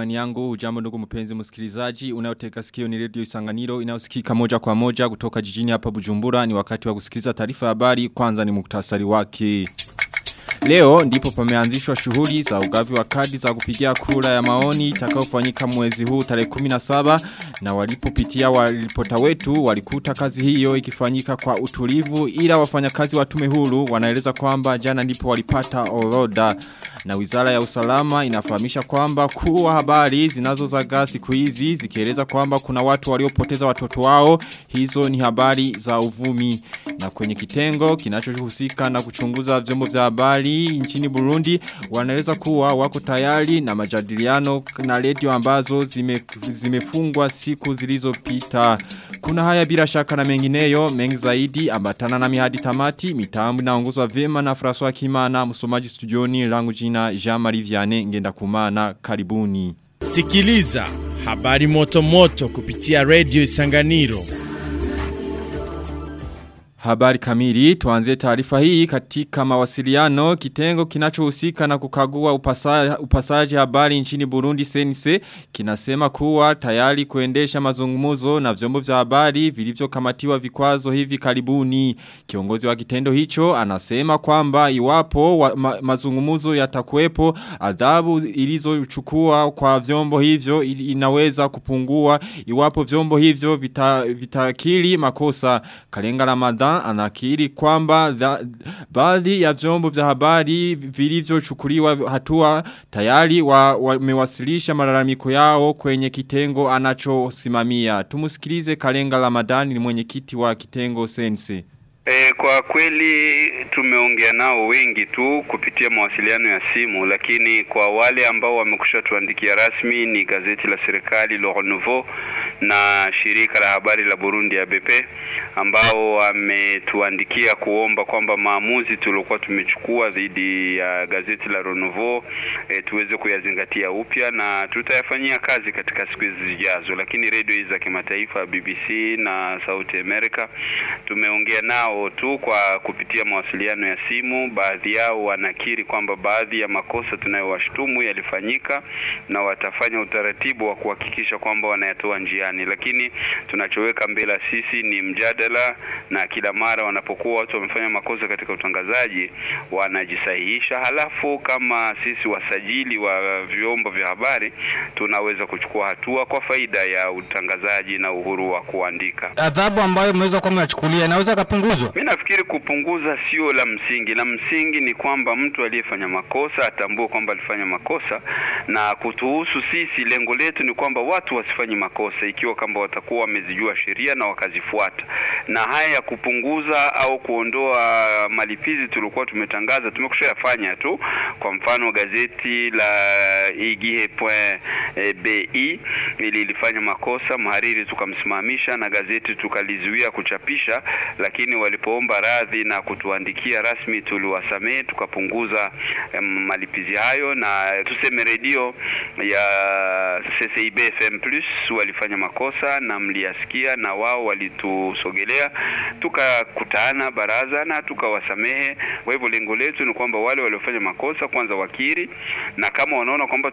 Matumani yangu. Ujambo ndugu mpenzi msikilizaji unayoteka sikio ni radio Isanganiro inayosikika moja kwa moja kutoka jijini hapa Bujumbura. Ni wakati wa kusikiliza taarifa ya habari. Kwanza ni muktasari wake. Leo ndipo pameanzishwa shughuli za ugavi wa kadi za kupigia kura ya maoni itakayofanyika mwezi huu tarehe 17 na walipopitia walipota wetu walikuta kazi hiyo ikifanyika kwa utulivu ila wafanyakazi wa tume huru wanaeleza kwamba jana ndipo walipata orodha. Na wizara ya usalama inafahamisha kwamba kuwa habari zinazozagaa siku hizi zikieleza kwamba kuna watu waliopoteza watoto wao hizo ni habari za uvumi. Na kwenye kitengo kinachohusika na kuchunguza vyombo vya habari nchini Burundi wanaeleza kuwa wako tayari na majadiliano na redio ambazo zime, zimefungwa siku zilizopita. Kuna haya bila shaka na mengineyo mengi zaidi. Ambatana na mihadi tamati. Mitambu inaongozwa vema na François Kimana. Msomaji studioni langu jina Jean-Marie Vianney. Ngenda kumana. Karibuni. Sikiliza habari moto moto kupitia Radio Isanganiro. Habari kamili tuanzie taarifa hii katika mawasiliano. Kitengo kinachohusika na kukagua upasa, upasaji habari nchini Burundi sense kinasema kuwa tayari kuendesha mazungumuzo na vyombo vya habari vilivyokamatiwa vikwazo hivi karibuni. Kiongozi wa kitendo hicho anasema kwamba iwapo wa, ma, mazungumuzo yatakuwepo adhabu ilizochukua kwa vyombo hivyo inaweza kupungua iwapo vyombo hivyo vitakili vita makosa. Kalenga Anakiri kwamba baadhi ya vyombo vya habari vilivyochukuliwa hatua tayari wamewasilisha wa malalamiko yao kwenye kitengo anachosimamia. Tumusikilize Kalenga Ramadhan ni mwenyekiti wa kitengo Sense. E, kwa kweli tumeongea nao wengi tu kupitia mawasiliano ya simu, lakini kwa wale ambao wamekusha tuandikia rasmi ni gazeti la serikali Le Renouveau na shirika la habari la Burundi ya BP ambao wametuandikia kuomba kwamba maamuzi tuliokuwa tumechukua dhidi ya gazeti la Renouveau e, tuweze kuyazingatia upya na tutayafanyia kazi katika siku zijazo. Lakini redio hizi za kimataifa BBC na Sauti America tumeongea nao tu kwa kupitia mawasiliano ya simu. Baadhi yao wanakiri kwamba baadhi ya makosa tunayowashtumu yalifanyika na watafanya utaratibu wa kuhakikisha kwamba wanayatoa njiani, lakini tunachoweka mbele sisi ni mjadala, na kila mara wanapokuwa watu wamefanya makosa katika utangazaji wanajisahihisha, halafu kama sisi wasajili wa vyombo vya habari tunaweza kuchukua hatua kwa faida ya utangazaji na uhuru wa kuandika. Adhabu ambayo mmeweza kuwa mnachukulia inaweza kupunguzwa? Mimi nafikiri kupunguza sio la msingi. La msingi ni kwamba mtu aliyefanya makosa atambue kwamba alifanya makosa, na kutuhusu sisi, lengo letu ni kwamba watu wasifanye makosa ikiwa kwamba watakuwa wamezijua sheria na wakazifuata. Na haya ya kupunguza au kuondoa malipizi tulikuwa tumetangaza, tumekushayafanya tu. Kwa mfano gazeti la igihe.bi ili ilifanya makosa, mhariri tukamsimamisha na gazeti tukalizuia kuchapisha, lakini walipoomba radhi na kutuandikia rasmi tuliwasamehe tukapunguza um, malipizi hayo, na tuseme redio ya CCIB FM Plus walifanya makosa na mliyasikia, na wao walitusogelea, tukakutana baraza na tukawasamehe. Kwa hivyo lengo letu ni kwamba wale waliofanya makosa kwanza wakiri, na kama wanaona kwamba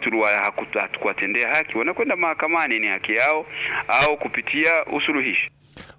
hatukuwatendea haki, wanakwenda mahakamani, ni haki yao, au kupitia usuluhishi.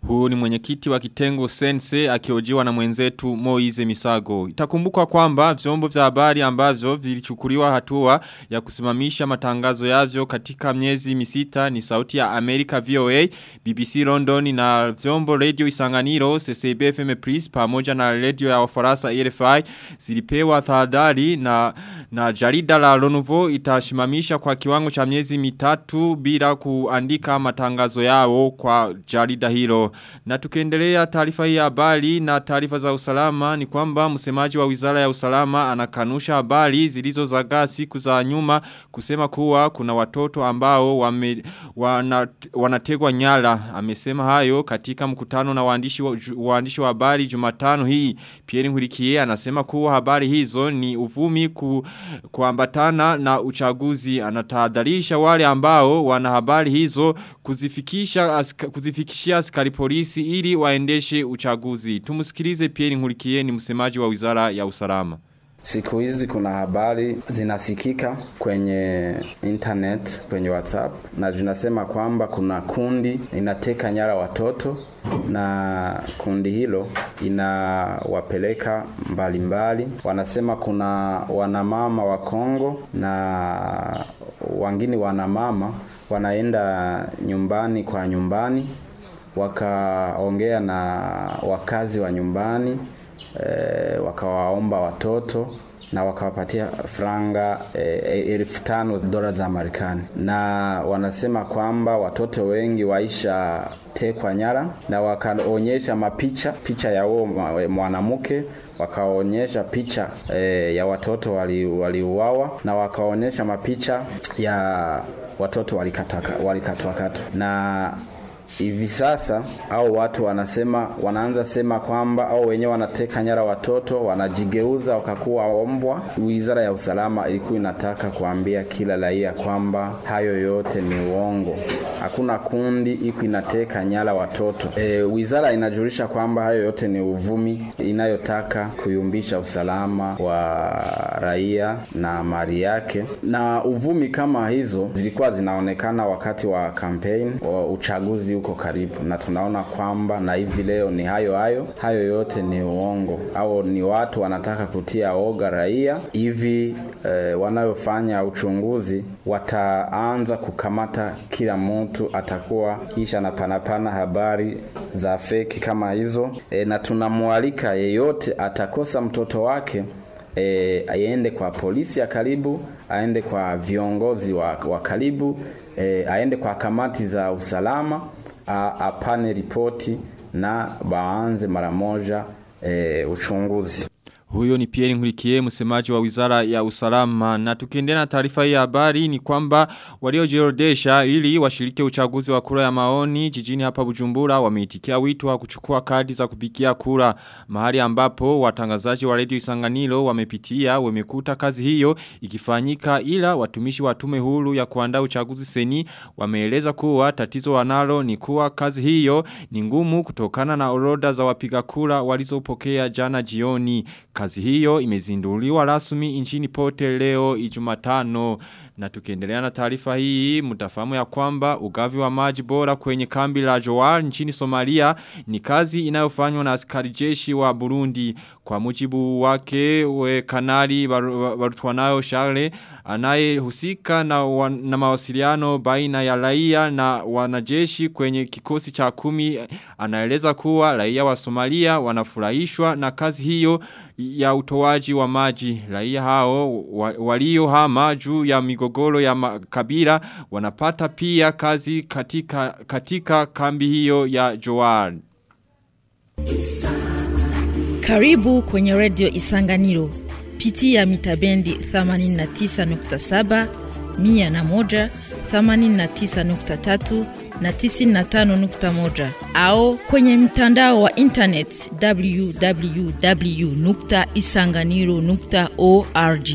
Huu ni mwenyekiti wa kitengo sense akiojiwa na mwenzetu Moize Misago. Itakumbukwa kwamba vyombo vya habari ambavyo vilichukuliwa hatua ya kusimamisha matangazo yavyo katika miezi misita ni sauti ya America VOA, BBC London na vyombo radio Isanganiro, CCB FM Plus pamoja na radio ya Ufaransa RFI zilipewa tahadhari na na jarida la Renouveau itashimamisha kwa kiwango cha miezi mitatu bila kuandika matangazo yao kwa jarida hilo. Na tukiendelea taarifa hii ya habari na taarifa za usalama ni kwamba msemaji wa Wizara ya Usalama anakanusha habari zilizozagaa siku za nyuma kusema kuwa kuna watoto ambao wame, wana, wanategwa nyara. Amesema hayo katika mkutano na waandishi wa, waandishi wa habari Jumatano hii. Pierre Nkurikiye anasema kuwa habari hizo ni uvumi ku, kuambatana na uchaguzi. Anatahadharisha wale ambao wana habari hizo kuzifikisha kuzifikishia askari polisi ili waendeshe uchaguzi. Tumusikilize Pierre Nkurikiye ni msemaji wa Wizara ya Usalama. Siku hizi kuna habari zinasikika kwenye internet, kwenye WhatsApp na zinasema kwamba kuna kundi inateka nyara watoto na kundi hilo inawapeleka mbalimbali. Wanasema kuna wanamama wa Kongo na wengine wanamama wanaenda nyumbani kwa nyumbani wakaongea na wakazi wa nyumbani e, wakawaomba watoto na wakawapatia franga e, elfu tano dola za Marekani, na wanasema kwamba watoto wengi waisha tekwa nyara, na wakaonyesha mapicha picha ya huo mwanamke wakaonyesha picha e, ya watoto waliuawa wali na wakaonyesha mapicha ya watoto walikatwakatwa. Na hivi sasa au watu wanasema wanaanza sema kwamba au wenyewe wanateka nyara watoto wanajigeuza wakakuwa ombwa. Wizara ya usalama ilikuwa inataka kuambia kila raia kwamba hayo yote ni uongo, hakuna kundi iko inateka nyara watoto. E, wizara inajulisha kwamba hayo yote ni uvumi inayotaka kuyumbisha usalama wa raia na mali yake, na uvumi kama hizo zilikuwa zinaonekana wakati wa kampeni wa uchaguzi huko karibu, na tunaona kwamba na hivi leo ni hayo hayo. Hayo yote ni uongo au ni watu wanataka kutia oga raia hivi. E, wanayofanya uchunguzi wataanza kukamata kila mtu, atakuwa kisha na panapana habari za feki kama hizo e, na tunamwalika yeyote atakosa mtoto wake e, aende kwa polisi ya karibu, aende kwa viongozi wa, wa karibu e, aende kwa kamati za usalama apane ripoti na baanze mara moja e, uchunguzi. Huyo ni Pierre Nkurikiye msemaji wa Wizara ya Usalama. Na tukiendelea na taarifa hii ya habari ni kwamba waliojiorodesha ili washiriki uchaguzi wa kura ya maoni jijini hapa Bujumbura wameitikia wito wa kuchukua kadi za kupigia kura mahali ambapo watangazaji wa Radio Isanganiro wamepitia wamekuta kazi hiyo ikifanyika ila watumishi wa tume huru ya kuandaa uchaguzi seni wameeleza kuwa tatizo wanalo ni kuwa kazi hiyo ni ngumu kutokana na orodha za wapiga kura walizopokea jana jioni Kazi hiyo imezinduliwa rasmi nchini pote leo ijumatano. Na tukiendelea na taarifa hii mtafahamu ya kwamba ugavi wa maji bora kwenye kambi la Joal nchini Somalia ni kazi inayofanywa na askari jeshi wa Burundi. Kwa mujibu wake we kanali Barutwanayo Charles anayehusika na, wa, na mawasiliano baina ya raia na wanajeshi kwenye kikosi cha kumi anaeleza kuwa raia wa Somalia wanafurahishwa na kazi hiyo ya utoaji wa maji. Raia hao wa, walio hama juu ya migogoro ya makabila wanapata pia kazi katika, katika kambi hiyo ya Joan. Karibu kwenye redio Isanganiro. piti ya mitabendi 89.7, 101, 89.3 na 95.1 au kwenye mtandao wa internet www.isanganiro.org.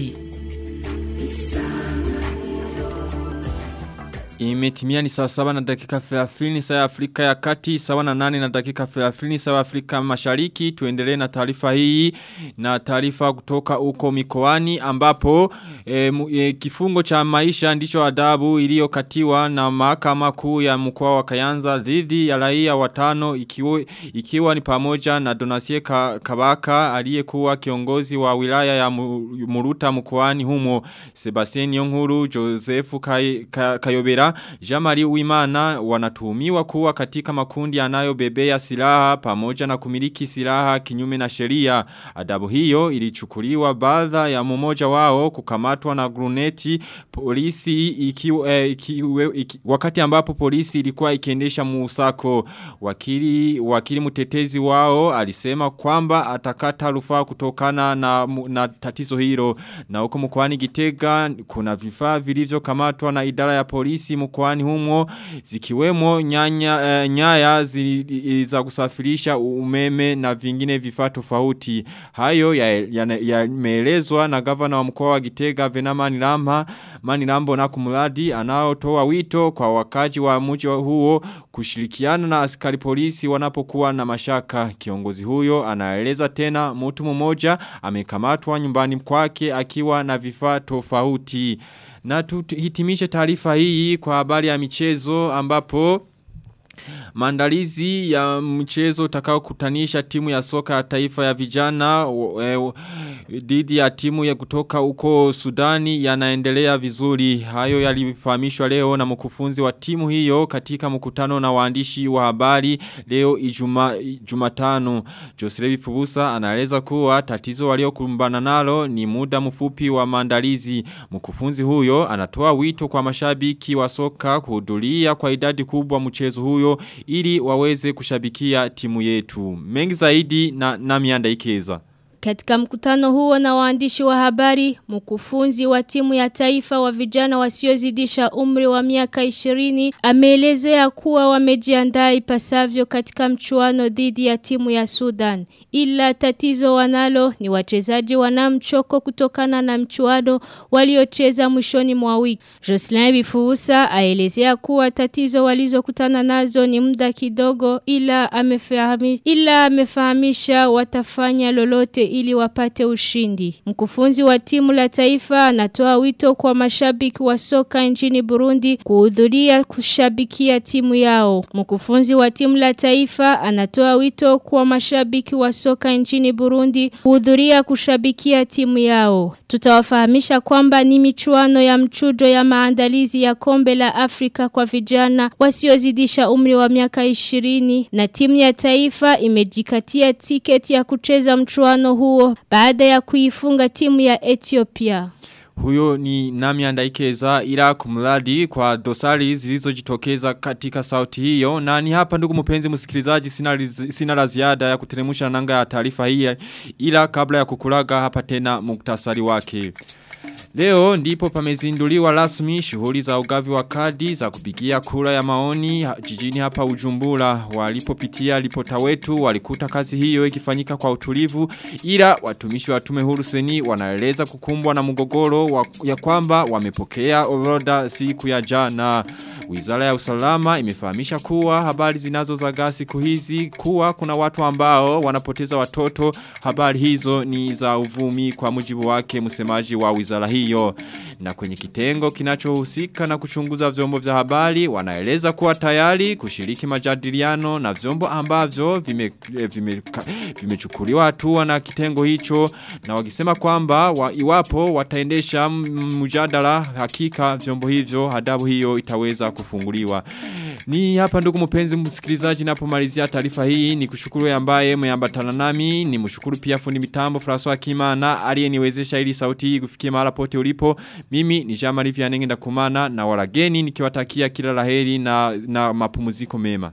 Imetimia ni saa saba na dakika 30 saa ya Afrika ya kati, sawa na nane na dakika 30 saa Afrika mashariki. Tuendelee na taarifa hii na tarifa kutoka uko mikoani ambapo e, e, kifungo cha maisha ndicho adabu iliyokatiwa na mahakama kuu ya mkoa wa Kayanza dhidi ya raia watano ikiwa, ikiwa ni pamoja na Donasie Kabaka aliyekuwa kiongozi wa wilaya ya Muruta mkoani humo Sebastian Yonkuru Josefu Kay, Jamari Uimana wanatuhumiwa kuwa katika makundi yanayobebea silaha pamoja na kumiliki silaha kinyume na sheria. Adabu hiyo ilichukuliwa baadha ya mmoja wao kukamatwa na gruneti polisi iki, eh, iki, iki, wakati ambapo polisi ilikuwa ikiendesha musako. Wakili, wakili mtetezi wao alisema kwamba atakata rufaa kutokana na, na tatizo hilo. Na huko mkwani Gitega kuna vifaa vilivyo kamatwa na idara ya polisi polisi mkoani humo zikiwemo nyanya, uh, nyaya zi, za kusafirisha umeme na vingine vifaa tofauti. Hayo yameelezwa ya, ya na gavana wa mkoa wa Gitega Venamani Lamba Manilambo na kumuladi anaotoa wito kwa wakaji wa mji huo kushirikiana na askari polisi wanapokuwa na mashaka. Kiongozi huyo anaeleza tena mtu mmoja amekamatwa nyumbani kwake akiwa na vifaa tofauti. Na tuhitimishe taarifa hii kwa habari ya michezo ambapo Maandalizi ya mchezo utakao kutanisha timu ya soka ya taifa ya vijana dhidi ya timu ya kutoka uko Sudani yanaendelea vizuri. Hayo yalifahamishwa leo na mkufunzi wa timu hiyo katika mkutano na waandishi wa habari leo ijuma, Jumatano. Joselevi Fubusa anaeleza kuwa tatizo waliokumbana nalo ni muda mfupi wa mandalizi Mkufunzi huyo anatoa wito kwa mashabiki wa soka kuhudhuria kwa idadi kubwa mchezo huyo ili waweze kushabikia timu yetu. Mengi zaidi na nami ikeza. Katika mkutano huo na waandishi wa habari, mkufunzi wa timu ya taifa wa vijana wasiozidisha umri wa miaka 20 ameelezea kuwa wamejiandaa ipasavyo katika mchuano dhidi ya timu ya Sudan. Ila tatizo wanalo ni wachezaji wanamchoko kutokana na mchuano waliocheza mwishoni mwa wiki. Jocelyn Bifuusa aelezea kuwa tatizo walizokutana nazo ni muda kidogo ila amefahamisha ila amefahamisha watafanya lolote ili wapate ushindi. Mkufunzi wa timu la taifa anatoa wito kwa mashabiki wa soka nchini Burundi kuhudhuria kushabikia timu yao. Mkufunzi wa timu la taifa anatoa wito kwa mashabiki wa soka nchini Burundi kuhudhuria kushabikia timu yao. Tutawafahamisha kwamba ni michuano ya mchujo ya maandalizi ya kombe la Afrika kwa vijana wasiozidisha umri wa miaka 20 na timu ya taifa imejikatia tiketi ya kucheza mchuano huo baada ya kuifunga timu ya Ethiopia. Huyo ni nami andaikeza ila kumladi kwa dosari zilizojitokeza katika sauti hiyo. Na ni hapa ndugu mpenzi msikilizaji sina, sina la ziada ya kuteremusha nanga ya tarifa hii ila kabla ya kukulaga hapa tena muktasari wake. Leo ndipo pamezinduliwa rasmi shughuli za ugavi wa kadi za kupigia kura ya maoni jijini hapa Ujumbura. Walipopitia ripota wetu walikuta kazi hiyo ikifanyika kwa utulivu ila watumishi wa tume huru seni wanaeleza kukumbwa na mgogoro wa, ya kwamba wamepokea orodha siku ya jana. Wizara ya usalama imefahamisha kuwa habari zinazo zagaa siku hizi kuwa kuna watu ambao wanapoteza watoto. Habari hizo ni za uvumi kwa mujibu wake msemaji wa wizara hiyo na kwenye kitengo kinachohusika na kuchunguza vyombo vya habari wanaeleza kuwa tayari kushiriki majadiliano na vyombo ambavyo vimechukuliwa vime, vime hatua na kitengo hicho na wakisema kwamba wa, iwapo wataendesha mjadala hakika vyombo hivyo adabu hiyo itaweza kufunguliwa. Ni hapa ndugu mpenzi msikilizaji napomalizia taarifa hii ni kushukuru ambaye mmeambatana nami ni mshukuru pia fundi mitambo François Kimana aliyeniwezesha ili sauti hii kufikia mahali pote ulipo. Mimi ni Jamari Vianenge ndakumana na warageni nikiwatakia kila la heri na na mapumziko mema.